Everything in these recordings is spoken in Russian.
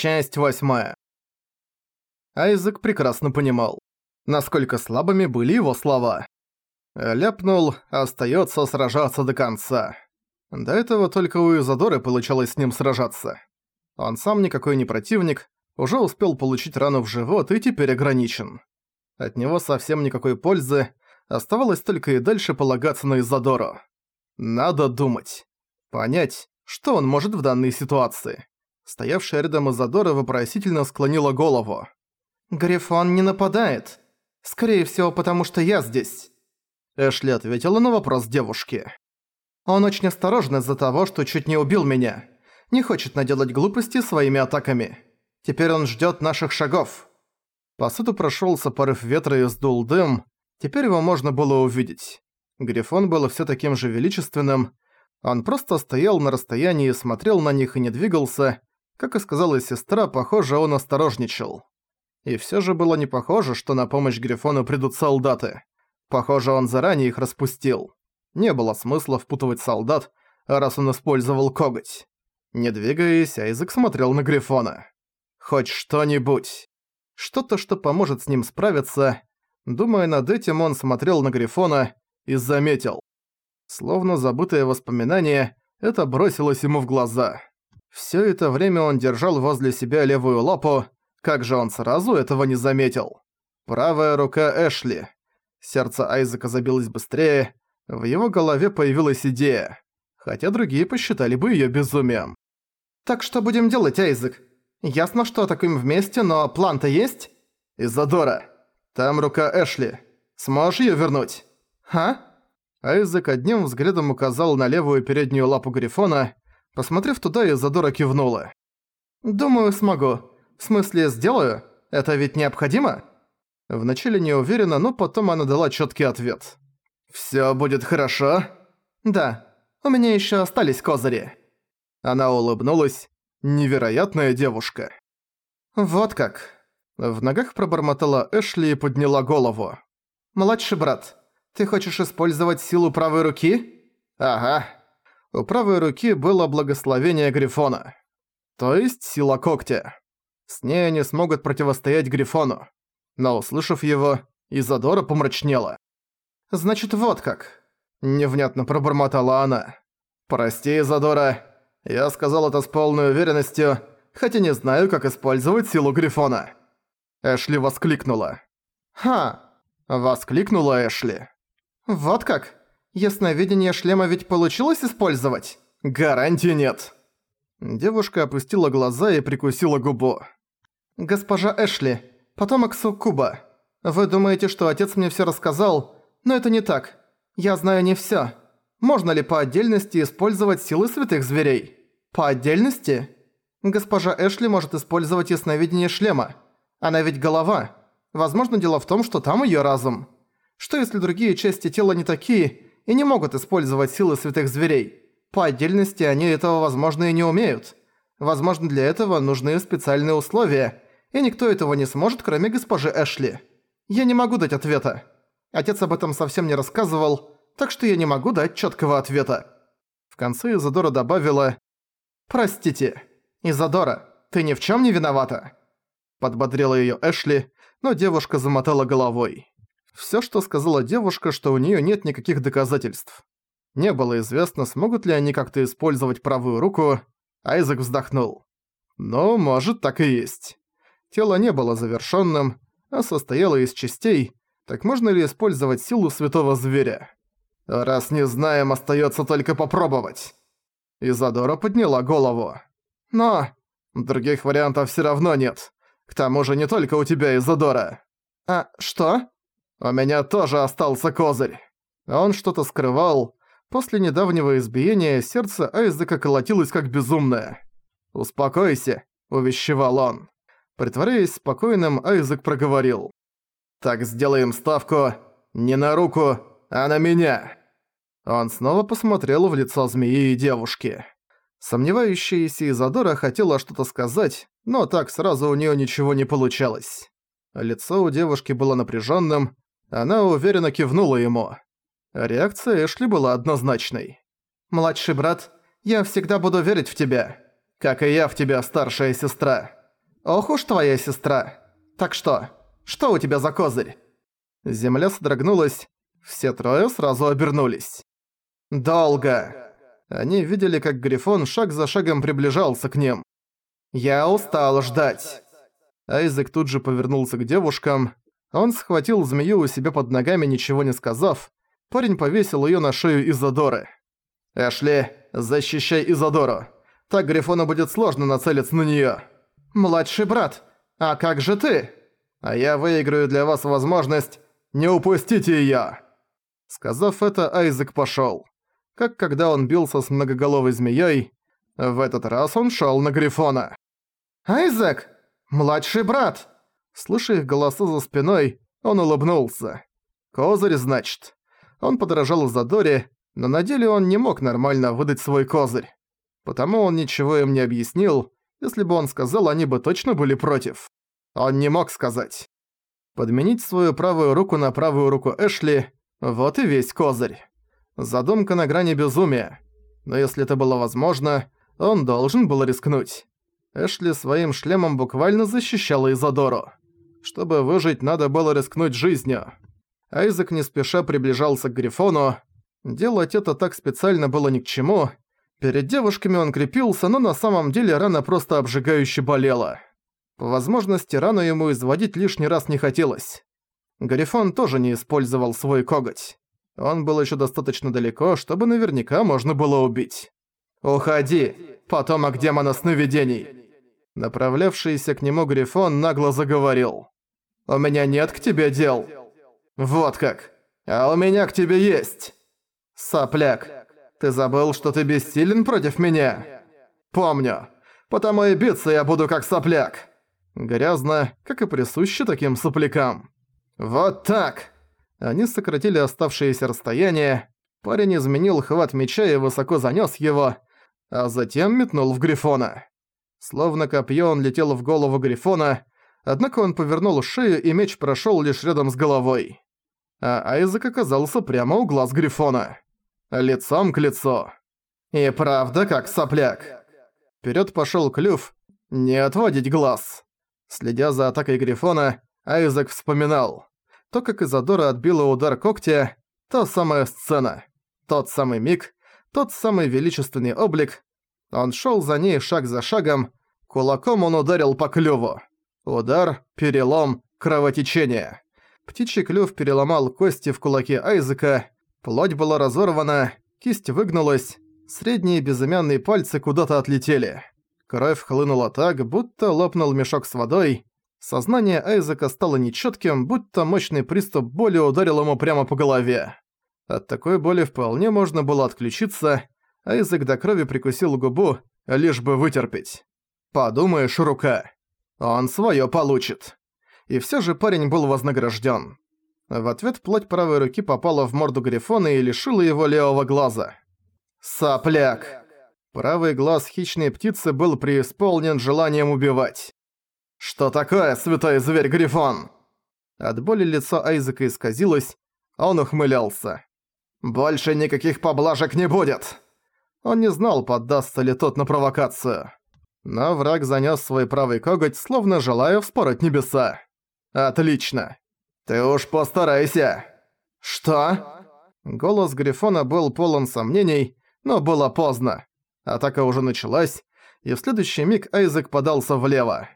Часть восьмая. Айзек прекрасно понимал, насколько слабыми были его слова. Ляпнул, остаётся сражаться до конца. До этого только у Изодоры получалось с ним сражаться. Он сам никакой не противник, уже успел получить рану в живот и теперь ограничен. От него совсем никакой пользы, оставалось только и дальше полагаться на Изодору. Надо думать. Понять, что он может в данной ситуации. Стоявшая рядом Изодора вопросительно склонила голову. «Грифон не нападает. Скорее всего, потому что я здесь». Эшли ответила на вопрос девушки. «Он очень осторожен из-за того, что чуть не убил меня. Не хочет наделать глупости своими атаками. Теперь он ждёт наших шагов». По саду прошёлся порыв ветра и сдул дым. Теперь его можно было увидеть. Грифон был всё таким же величественным. Он просто стоял на расстоянии, смотрел на них и не двигался, как и сказала сестра, похоже, он осторожничал. И всё же было не похоже, что на помощь Грифону придут солдаты. Похоже, он заранее их распустил. Не было смысла впутывать солдат, раз он использовал коготь. Не двигаясь, Айзек смотрел на Грифона. Хоть что-нибудь. Что-то, что поможет с ним справиться. Думая над этим, он смотрел на Грифона и заметил. Словно забытое воспоминание, это бросилось ему в глаза. Всё это время он держал возле себя левую лапу, как же он сразу этого не заметил? Правая рука Эшли. Сердце Айзека забилось быстрее, в его голове появилась идея, хотя другие посчитали бы её безумием. «Так что будем делать, Айзек? Ясно, что атакуем вместе, но план-то есть?» «Изадора, там рука Эшли. Сможешь её вернуть?» «А?» Айзек одним взглядом указал на левую переднюю лапу Грифона, Посмотрев туда, Изадора кивнула. «Думаю, смогу. В смысле, сделаю? Это ведь необходимо?» Вначале не уверена, но потом она дала чёткий ответ. «Всё будет хорошо?» «Да. У меня ещё остались козыри». Она улыбнулась. Невероятная девушка. «Вот как». В ногах пробормотала Эшли и подняла голову. «Младший брат, ты хочешь использовать силу правой руки?» «Ага», у правой руки было благословение Грифона. То есть сила когтя. С ней они смогут противостоять Грифону. Но услышав его, Изадора помрачнела. «Значит, вот как», — невнятно пробормотала она. «Прости, Изадора, я сказал это с полной уверенностью, хотя не знаю, как использовать силу Грифона». Эшли воскликнула. «Ха!» — воскликнула Эшли. «Вот как?» Ясновидение шлема ведь получилось использовать? Гарантии нет. Девушка опустила глаза и прикусила губу. Госпожа Эшли, потомок Суккуба. Вы думаете, что отец мне всё рассказал, но это не так. Я знаю не всё. Можно ли по отдельности использовать силы святых зверей? По отдельности? Госпожа Эшли может использовать ясновидение шлема. Она ведь голова. Возможно, дело в том, что там её разум. Что если другие части тела не такие, и не могут использовать силы святых зверей. По отдельности они этого, возможно, и не умеют. Возможно, для этого нужны специальные условия, и никто этого не сможет, кроме госпожи Эшли. Я не могу дать ответа. Отец об этом совсем не рассказывал, так что я не могу дать чёткого ответа. В конце Изадора добавила «Простите, Изадора, ты ни в чём не виновата?» Подбодрила её Эшли, но девушка замотала головой. Всё, что сказала девушка, что у неё нет никаких доказательств. Не было известно, смогут ли они как-то использовать правую руку. Айзек вздохнул. Ну, может, так и есть. Тело не было завершённым, а состояло из частей. Так можно ли использовать силу святого зверя? Раз не знаем, остаётся только попробовать. Изадора подняла голову. Но других вариантов всё равно нет. К тому же не только у тебя, Изадора. А что? У меня тоже остался козырь. Он что-то скрывал. После недавнего избиения сердце Айзека колотилось как безумное. «Успокойся», — увещевал он. Притворяясь спокойным, Айзек проговорил. «Так сделаем ставку не на руку, а на меня». Он снова посмотрел в лицо змеи и девушки. Сомневающаяся Изадора хотела что-то сказать, но так сразу у неё ничего не получалось. Лицо у девушки было напряжённым, она уверенно кивнула ему. Реакция Эшли была однозначной. «Младший брат, я всегда буду верить в тебя. Как и я в тебя, старшая сестра». «Ох уж твоя сестра! Так что, что у тебя за козырь?» Земля содрогнулась, все трое сразу обернулись. «Долго!» Они видели, как Грифон шаг за шагом приближался к ним. «Я устал ждать!» Айзек тут же повернулся к девушкам. Он схватил змею у себя под ногами, ничего не сказав. Парень повесил её на шею Изодоры. «Эшли, защищай Изодору. Так Грифону будет сложно нацелиться на неё». «Младший брат, а как же ты?» «А я выиграю для вас возможность не упустите её!» Сказав это, Айзек пошёл. Как когда он бился с многоголовой змеёй, в этот раз он шёл на Грифона. «Айзек! Младший брат!» Слыша их голоса за спиной, он улыбнулся. «Козырь, значит». Он подражал Задоре, но на деле он не мог нормально выдать свой козырь. Потому он ничего им не объяснил, если бы он сказал, они бы точно были против. Он не мог сказать. Подменить свою правую руку на правую руку Эшли – вот и весь козырь. Задумка на грани безумия. Но если это было возможно, он должен был рискнуть. Эшли своим шлемом буквально защищала Изодору. Чтобы выжить, надо было рискнуть жизнью. Айзек не спеша приближался к Грифону. Делать это так специально было ни к чему. Перед девушками он крепился, но на самом деле рана просто обжигающе болела. По возможности рану ему изводить лишний раз не хотелось. Гарифон тоже не использовал свой коготь. Он был еще достаточно далеко, чтобы наверняка можно было убить. «Уходи, потомок демона сновидений!» Направлявшийся к нему Грифон нагло заговорил. «У меня нет к тебе дел!» «Вот как! А у меня к тебе есть!» «Сопляк, ты забыл, что ты бессилен против меня?» «Помню. Потому и биться я буду как сопляк!» Грязно, как и присуще таким соплякам. «Вот так!» Они сократили оставшееся расстояние, парень изменил хват меча и высоко занёс его, а затем метнул в Грифона. Словно копье он летел в голову Грифона, однако он повернул шею и меч прошёл лишь рядом с головой а Айзек оказался прямо у глаз Грифона. Лицом к лицу. И правда, как сопляк. Вперед пошел клюв, не отводить глаз. Следя за атакой Грифона, Айзек вспоминал. То, как Изадора отбила удар когтя, та самая сцена. Тот самый миг, тот самый величественный облик. Он шел за ней шаг за шагом, кулаком он ударил по клюву. Удар, перелом, кровотечение. Птичий клюв переломал кости в кулаке Айзека, плоть была разорвана, кисть выгнулась, средние безымянные пальцы куда-то отлетели. Кровь хлынула так, будто лопнул мешок с водой. Сознание Айзека стало нечётким, будто мощный приступ боли ударил ему прямо по голове. От такой боли вполне можно было отключиться. Айзек до крови прикусил губу, лишь бы вытерпеть. Подумаешь, рука. Он своё получит и все же парень был вознагражден. В ответ плоть правой руки попала в морду Грифона и лишила его левого глаза. «Сопляк!» Правый глаз хищной птицы был преисполнен желанием убивать. «Что такое, святой зверь Грифон?» От боли лицо Айзека исказилось, а он ухмылялся. «Больше никаких поблажек не будет!» Он не знал, поддастся ли тот на провокацию. Но враг занёс свой правый коготь, словно желая вспороть небеса. «Отлично. Ты уж постарайся». «Что?» Голос Грифона был полон сомнений, но было поздно. Атака уже началась, и в следующий миг Айзек подался влево.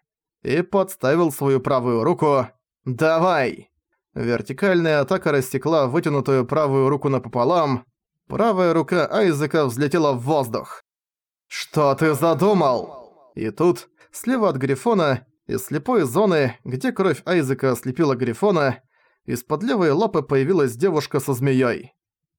И подставил свою правую руку. «Давай!» Вертикальная атака растекла вытянутую правую руку напополам. Правая рука Айзека взлетела в воздух. «Что ты задумал?» И тут, слева от Грифона, из слепой зоны, где кровь Айзека ослепила Грифона, из-под левой лапы появилась девушка со змеей.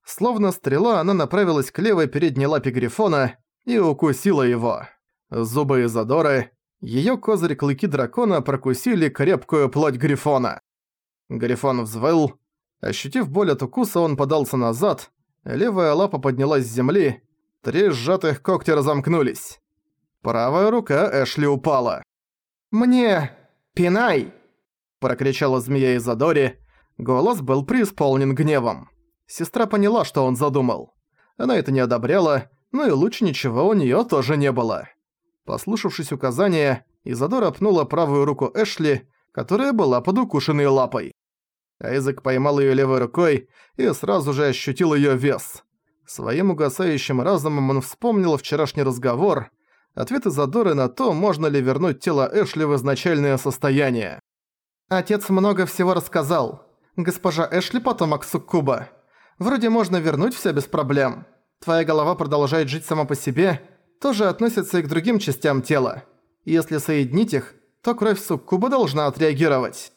Словно стрела, она направилась к левой передней лапе Грифона и укусила его. Зубы Изодоры, её козырь клыки дракона прокусили крепкую плоть Грифона. Грифон взвыл. Ощутив боль от укуса, он подался назад, левая лапа поднялась с земли, три сжатых когтя разомкнулись. Правая рука Эшли упала. «Мне... пинай!» Прокричала змея Изадори. Голос был преисполнен гневом. Сестра поняла, что он задумал. Она это не одобряла, но и лучше ничего у неё тоже не было. Послушавшись указания, Изадора пнула правую руку Эшли, которая была под укушенной лапой. Айзек поймал её левой рукой и сразу же ощутил её вес. Своим угасающим разумом он вспомнил вчерашний разговор, ответ Изадоры на то, можно ли вернуть тело Эшли в изначальное состояние. «Отец много всего рассказал. Госпожа Эшли потомок Суккуба. Вроде можно вернуть всё без проблем. Твоя голова продолжает жить сама по себе, тоже относится и к другим частям тела. Если соединить их, то кровь Суккуба должна отреагировать».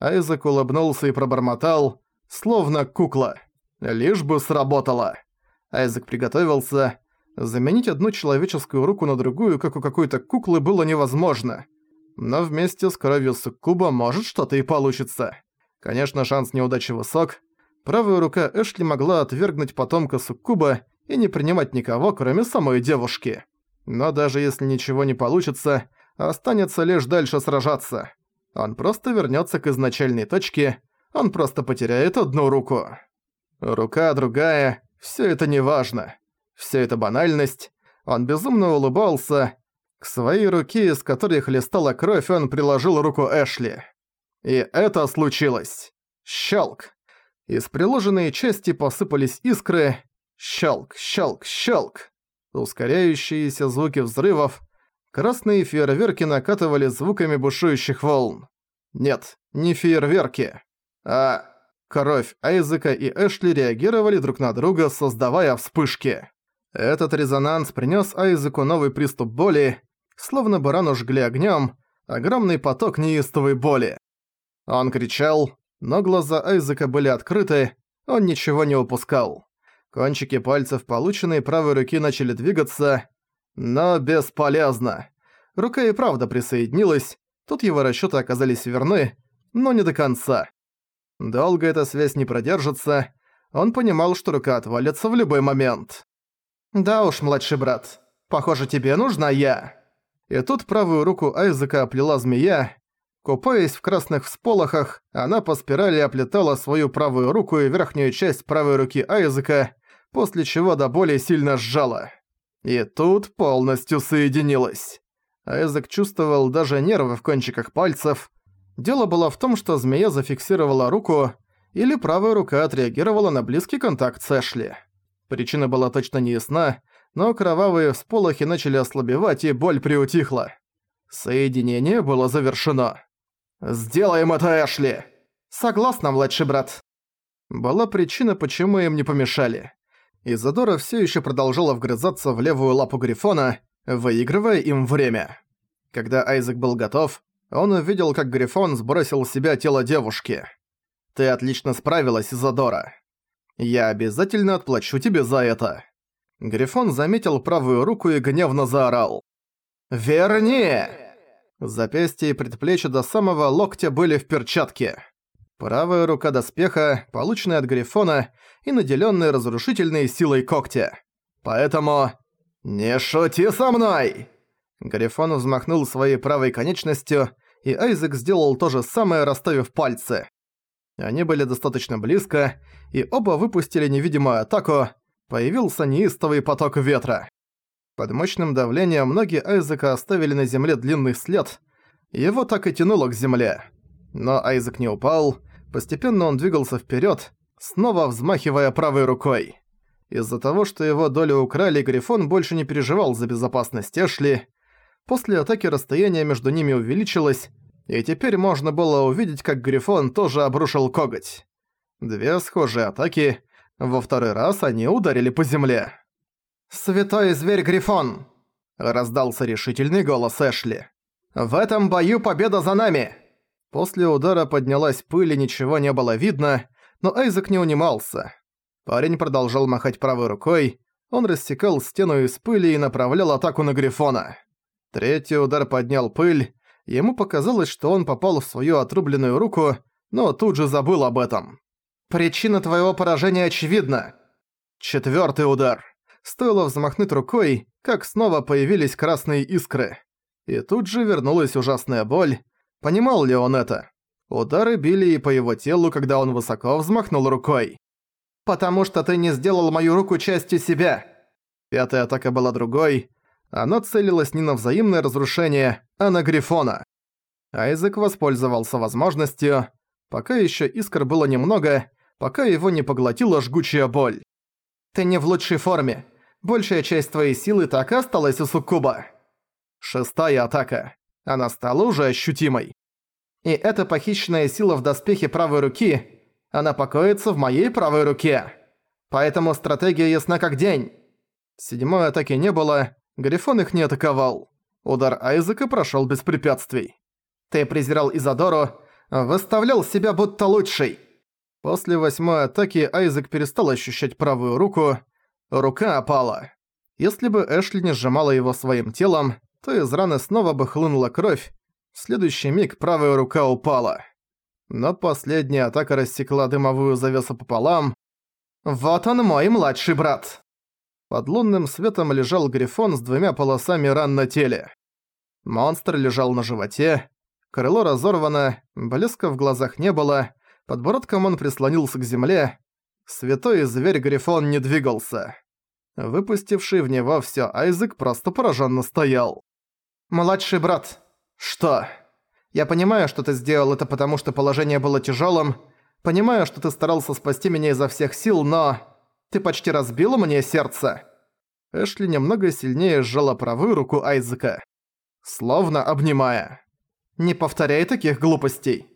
Айзек улыбнулся и пробормотал, словно кукла. Лишь бы сработало. Айзек приготовился. Заменить одну человеческую руку на другую, как у какой-то куклы, было невозможно. Но вместе с кровью Суккуба может что-то и получится. Конечно, шанс неудачи высок. Правая рука Эшли могла отвергнуть потомка Суккуба и не принимать никого, кроме самой девушки. Но даже если ничего не получится, останется лишь дальше сражаться. Он просто вернется к изначальной точке, он просто потеряет одну руку. Рука другая, все это не важно. Все это банальность. Он безумно улыбался. К своей руке, из которой хлестала кровь, он приложил руку Эшли. И это случилось. Щелк. Из приложенной части посыпались искры. Щелк, щелк, щелк. Ускоряющиеся звуки взрывов. Красные фейерверки накатывали звуками бушующих волн. Нет, не фейерверки, а Кровь Айзека и Эшли реагировали друг на друга, создавая вспышки. Этот резонанс принес Айзеку новый приступ боли, словно барану жгли огнем, огромный поток неистовой боли. Он кричал, но глаза Айзека были открыты, он ничего не упускал. Кончики пальцев полученной правой руки начали двигаться, но бесполезно. Рука и правда присоединилась, тут его расчёты оказались верны, но не до конца. Долго эта связь не продержится. Он понимал, что рука отвалится в любой момент. «Да уж, младший брат, похоже, тебе нужна я». И тут правую руку Айзека оплела змея. Купаясь в красных всполохах, она по спирали оплетала свою правую руку и верхнюю часть правой руки Айзека, после чего до боли сильно сжала. И тут полностью соединилась. Айзек чувствовал даже нервы в кончиках пальцев, Дело было в том, что змея зафиксировала руку, или правая рука отреагировала на близкий контакт с Эшли. Причина была точно не ясна, но кровавые всполохи начали ослабевать и боль приутихла. Соединение было завершено. «Сделаем это, Эшли!» «Согласна, младший брат». Была причина, почему им не помешали. Изадора все еще продолжала вгрызаться в левую лапу Грифона, выигрывая им время. Когда Айзек был готов, он увидел, как Грифон сбросил с себя тело девушки. «Ты отлично справилась, Изодора. Я обязательно отплачу тебе за это». Грифон заметил правую руку и гневно заорал. «Верни!» Запястье и предплечье до самого локтя были в перчатке. Правая рука доспеха, полученная от Грифона и наделённая разрушительной силой когтя. Поэтому... «Не шути со мной!» Грифон взмахнул своей правой конечностью, и Айзек сделал то же самое, расставив пальцы. Они были достаточно близко, и оба выпустили невидимую атаку, появился неистовый поток ветра. Под мощным давлением ноги Айзека оставили на земле длинный след, его так и тянуло к земле. Но Айзек не упал, постепенно он двигался вперед, снова взмахивая правой рукой. Из-за того, что его долю украли, Грифон больше не переживал за безопасность Эшли, После атаки расстояние между ними увеличилось, и теперь можно было увидеть, как Грифон тоже обрушил коготь. Две схожие атаки, во второй раз они ударили по земле. «Святой зверь Грифон!» – раздался решительный голос Эшли. «В этом бою победа за нами!» После удара поднялась пыль и ничего не было видно, но Айзек не унимался. Парень продолжал махать правой рукой, он рассекал стену из пыли и направлял атаку на Грифона. Третий удар поднял пыль. Ему показалось, что он попал в свою отрубленную руку, но тут же забыл об этом. «Причина твоего поражения очевидна!» Четвертый удар. Стоило взмахнуть рукой, как снова появились красные искры. И тут же вернулась ужасная боль. Понимал ли он это? Удары били и по его телу, когда он высоко взмахнул рукой. «Потому что ты не сделал мою руку частью себя!» Пятая атака была другой. Оно целилось не на взаимное разрушение, а на Грифона. Айзек воспользовался возможностью. Пока еще искр было немного, пока его не поглотила жгучая боль. «Ты не в лучшей форме. Большая часть твоей силы так и осталась у Суккуба». Шестая атака. Она стала уже ощутимой. И эта похищенная сила в доспехе правой руки, она покоится в моей правой руке. Поэтому стратегия ясна как день. Седьмой атаки не было, Грифон их не атаковал. Удар Айзека прошёл без препятствий. Ты презирал Изадору, выставлял себя будто лучший. После восьмой атаки Айзек перестал ощущать правую руку, рука опала. Если бы Эшли не сжимала его своим телом, то из раны снова бы хлынула кровь, в следующий миг правая рука упала. Но последняя атака рассекла дымовую завесу пополам. «Вот он мой младший брат!» Под лунным светом лежал Грифон с двумя полосами ран на теле. Монстр лежал на животе, крыло разорвано, блеска в глазах не было, подбородком он прислонился к земле. Святой зверь Грифон не двигался. Выпустивший в него всё Айзек просто поражённо стоял. «Младший брат!» «Что?» «Я понимаю, что ты сделал это потому, что положение было тяжелым. Понимаю, что ты старался спасти меня изо всех сил, но... Ты почти разбил мне сердце!» Эшли немного сильнее сжала правую руку Айзека, словно обнимая. «Не повторяй таких глупостей!»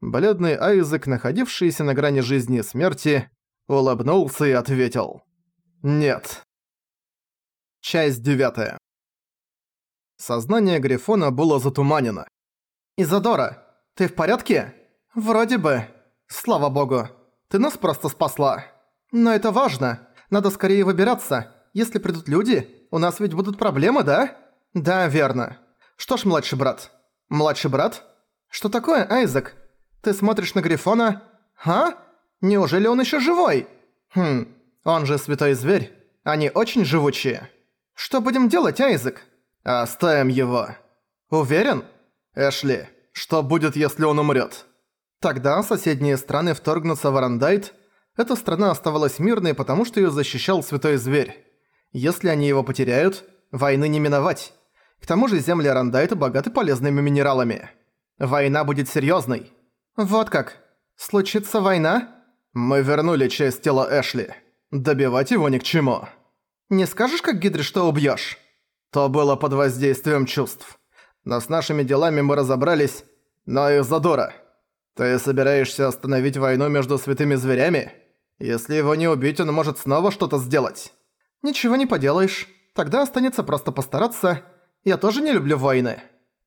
Бледный Айзек, находившийся на грани жизни и смерти, улыбнулся и ответил. «Нет». Часть девятая. Сознание Грифона было затуманено. «Изодора, ты в порядке?» «Вроде бы. Слава богу. Ты нас просто спасла. Но это важно. Надо скорее выбираться. Если придут люди, у нас ведь будут проблемы, да?» «Да, верно. Что ж, младший брат?» «Младший брат? Что такое, Айзек? Ты смотришь на Грифона? А? Неужели он еще живой?» «Хм, он же святой зверь. Они очень живучие. Что будем делать, Айзек?» «Оставим его». «Уверен?» «Эшли, что будет, если он умрет? Тогда соседние страны вторгнутся в Арандайт. Эта страна оставалась мирной, потому что ее защищал Святой Зверь. Если они его потеряют, войны не миновать. К тому же земли Арандайта богаты полезными минералами. Война будет серьезной. Вот как. Случится война? Мы вернули часть тела Эшли. Добивать его ни к чему. Не скажешь, как Гидри, что убьешь? То было под воздействием чувств. Но с нашими делами мы разобрались, но и задора. Ты собираешься остановить войну между святыми зверями? Если его не убить, он может снова что-то сделать. Ничего не поделаешь. Тогда останется просто постараться. Я тоже не люблю войны.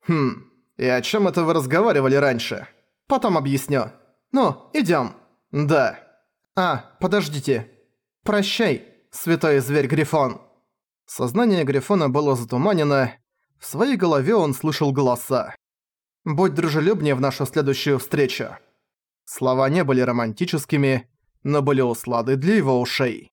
Хм, и о чем это вы разговаривали раньше? Потом объясню. Ну, идем. Да. А, подождите. Прощай, святой зверь Грифон. Сознание Грифона было затуманено, в своей голове он слышал голоса. «Будь дружелюбнее в нашу следующую встречу». Слова не были романтическими, но были услады для его ушей.